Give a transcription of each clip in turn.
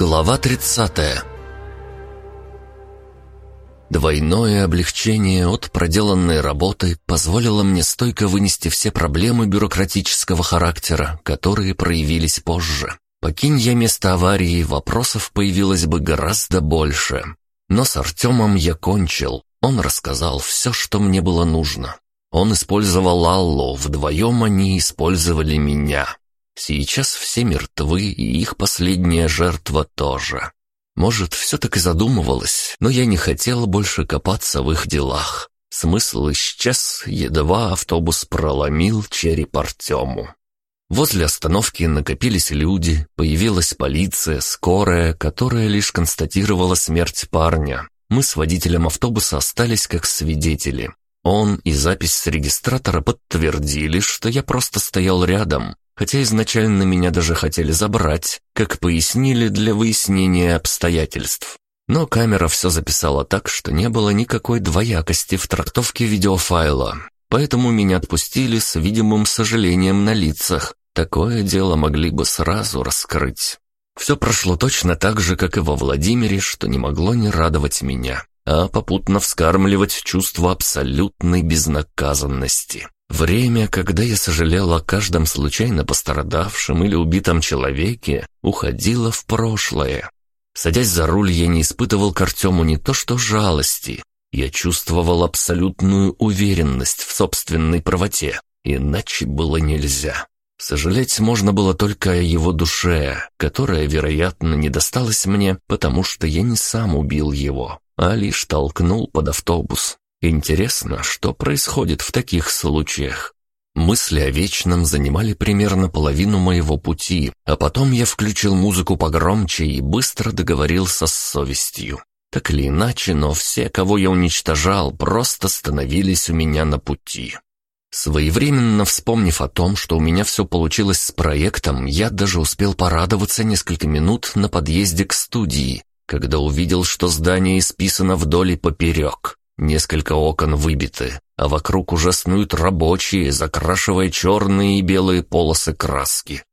Глава 30 Двойное облегчение от проделанной работы позволило мне стойко вынести все проблемы бюрократического характера, которые проявились позже. Покинь я место аварии, вопросов появилось бы гораздо больше. Но с Артемом я кончил. Он рассказал все, что мне было нужно. Он использовал Аллу, вдвоем они использовали меня. Сейчас все мертвы, и их последняя жертва тоже. Может, все так и задумывалось, но я не хотел больше копаться в их делах. Смысл исчез, едва автобус проломил череп Артему. Возле остановки накопились люди, появилась полиция, скорая, которая лишь констатировала смерть парня. Мы с водителем автобуса остались как свидетели. Он и запись с регистратора подтвердили, что я просто стоял рядом, хотя изначально меня даже хотели забрать, как пояснили для выяснения обстоятельств. Но камера все записала так, что не было никакой двоякости в трактовке видеофайла, поэтому меня отпустили с видимым сожалением на лицах. Такое дело могли бы сразу раскрыть. Все прошло точно так же, как и во Владимире, что не могло не радовать меня, а попутно вскармливать чувство абсолютной безнаказанности. Время, когда я сожалел о каждом случайно пострадавшем или убитом человеке, уходило в прошлое. Садясь за руль, я не испытывал к Артему не то что жалости, я чувствовал абсолютную уверенность в собственной правоте, иначе было нельзя. Сожалеть можно было только о его душе, которая, вероятно, не досталась мне, потому что я не сам убил его, а лишь толкнул под автобус. Интересно, что происходит в таких случаях? Мысли о вечном занимали примерно половину моего пути, а потом я включил музыку погромче и быстро договорился с совестью. Так или иначе, но все, кого я уничтожал, просто становились у меня на пути. Своевременно вспомнив о том, что у меня все получилось с проектом, я даже успел порадоваться несколько минут на подъезде к студии, когда увидел, что здание исписано вдоль и поперек. Несколько окон выбиты, а вокруг уже снуют рабочие, закрашивая черные и белые полосы краски.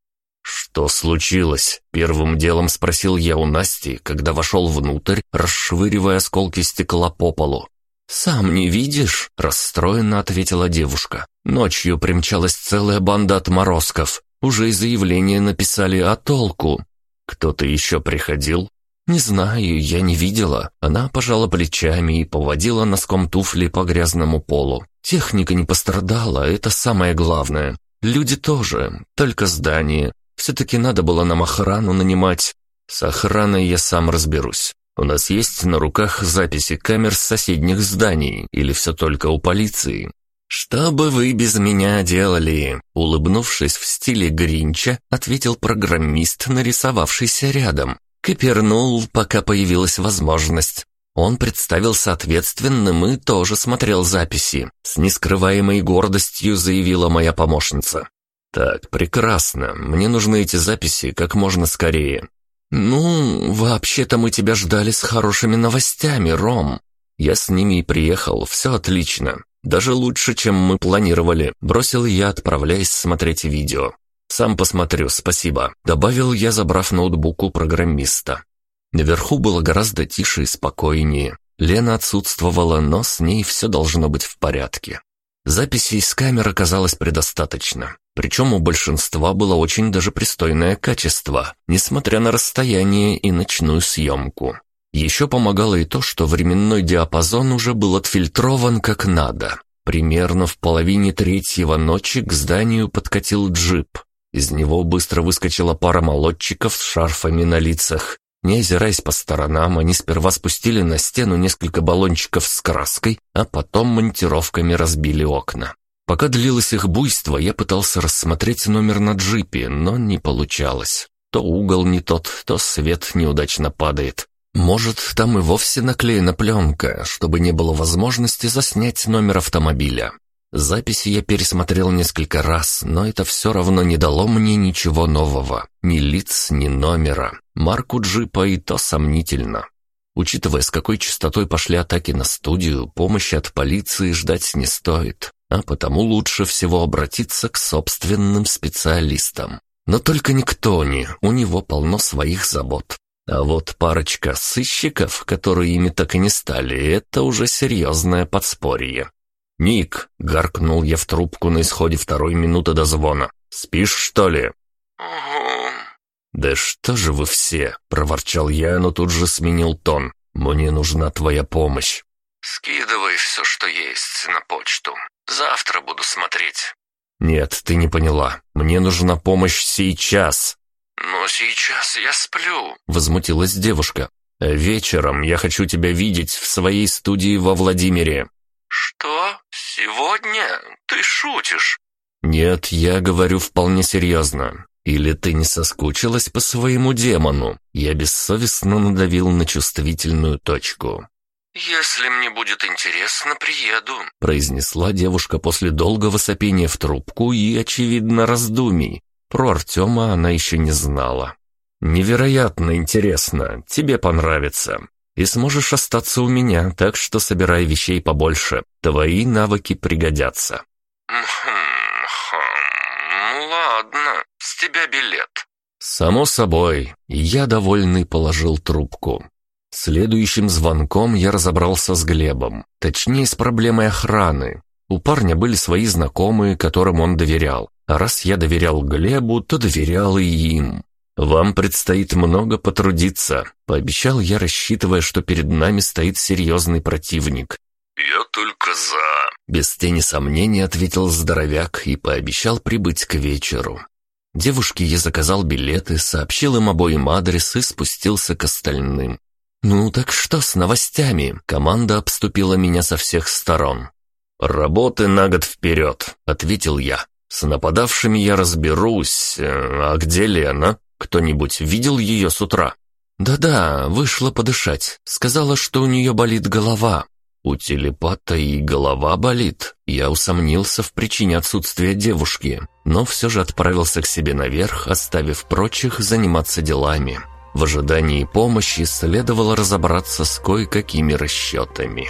«Что случилось?» — первым делом спросил я у Насти, когда вошел внутрь, расшвыривая осколки стекла по полу. «Сам не видишь?» — расстроенно ответила девушка. «Ночью примчалась целая банда отморозков. Уже и заявление написали о толку. Кто-то еще приходил?» «Не знаю, я не видела». Она пожала плечами и поводила носком туфли по грязному полу. Техника не пострадала, это самое главное. Люди тоже, только здание. Все-таки надо было нам охрану нанимать. С охраной я сам разберусь. У нас есть на руках записи камер с соседних зданий или все только у полиции?» «Что бы вы без меня делали?» Улыбнувшись в стиле Гринча, ответил программист, нарисовавшийся рядом. Копернул, пока появилась возможность. Он представился ответственным и тоже смотрел записи. С нескрываемой гордостью заявила моя помощница. «Так, прекрасно. Мне нужны эти записи как можно скорее». «Ну, вообще-то мы тебя ждали с хорошими новостями, Ром. Я с ними и приехал, все отлично. Даже лучше, чем мы планировали», — бросил я, отправляясь смотреть видео. «Сам посмотрю, спасибо», — добавил я, забрав ноутбук у программиста. Наверху было гораздо тише и спокойнее. Лена отсутствовала, но с ней все должно быть в порядке. Записей с камер оказалось предостаточно. Причем у большинства было очень даже пристойное качество, несмотря на расстояние и ночную съемку. Еще помогало и то, что временной диапазон уже был отфильтрован как надо. Примерно в половине третьего ночи к зданию подкатил джип. Из него быстро выскочила пара молодчиков с шарфами на лицах. Не озираясь по сторонам, они сперва спустили на стену несколько баллончиков с краской, а потом монтировками разбили окна. Пока длилось их буйство, я пытался рассмотреть номер на джипе, но не получалось. То угол не тот, то свет неудачно падает. Может, там и вовсе наклеена пленка, чтобы не было возможности заснять номер автомобиля. Записи я пересмотрел несколько раз, но это все равно не дало мне ничего нового. Ни лиц, ни номера. Марку джипа и то сомнительно. Учитывая, с какой частотой пошли атаки на студию, помощи от полиции ждать не стоит, а потому лучше всего обратиться к собственным специалистам. Но только не к Тони, у него полно своих забот. А вот парочка сыщиков, которые ими так и не стали, это уже серьезное подспорье. «Ник!» — гаркнул я в трубку на исходе второй минуты до звона. «Спишь, что ли?» «Угу». «Да что же вы все!» — проворчал я, но тут же сменил тон. «Мне нужна твоя помощь». «Скидывай все, что есть, на почту. Завтра буду смотреть». «Нет, ты не поняла. Мне нужна помощь сейчас». «Но сейчас я сплю», — возмутилась девушка. «Вечером я хочу тебя видеть в своей студии во Владимире». «Что? Сегодня? Ты шутишь?» «Нет, я говорю вполне серьезно. Или ты не соскучилась по своему демону?» Я бессовестно надавил на чувствительную точку. «Если мне будет интересно, приеду», — произнесла девушка после долгого сопения в трубку и, очевидно, раздумий. Про Артема она еще не знала. «Невероятно интересно. Тебе понравится. И сможешь остаться у меня, так что собирай вещей побольше. Твои навыки пригодятся». «Хм, ну ладно, с тебя билет». «Само собой». Я, довольный, положил трубку. Следующим звонком я разобрался с Глебом, точнее с проблемой охраны. У парня были свои знакомые, которым он доверял. А раз я доверял Глебу, то доверял и им. «Вам предстоит много потрудиться», — пообещал я, рассчитывая, что перед нами стоит серьезный противник. «Я только за», — без тени сомнений ответил здоровяк и пообещал прибыть к вечеру. Девушке я заказал билеты, сообщил им обоим адрес и спустился к остальным. «Ну так что с новостями?» Команда обступила меня со всех сторон. «Работы на год вперед», — ответил я. «С нападавшими я разберусь. Э, а где Лена? Кто-нибудь видел ее с утра?» «Да-да, вышла подышать. Сказала, что у нее болит голова». «У телепата и голова болит». Я усомнился в причине отсутствия девушки, но все же отправился к себе наверх, оставив прочих заниматься делами. В ожидании помощи следовало разобраться с кое-какими расчетами.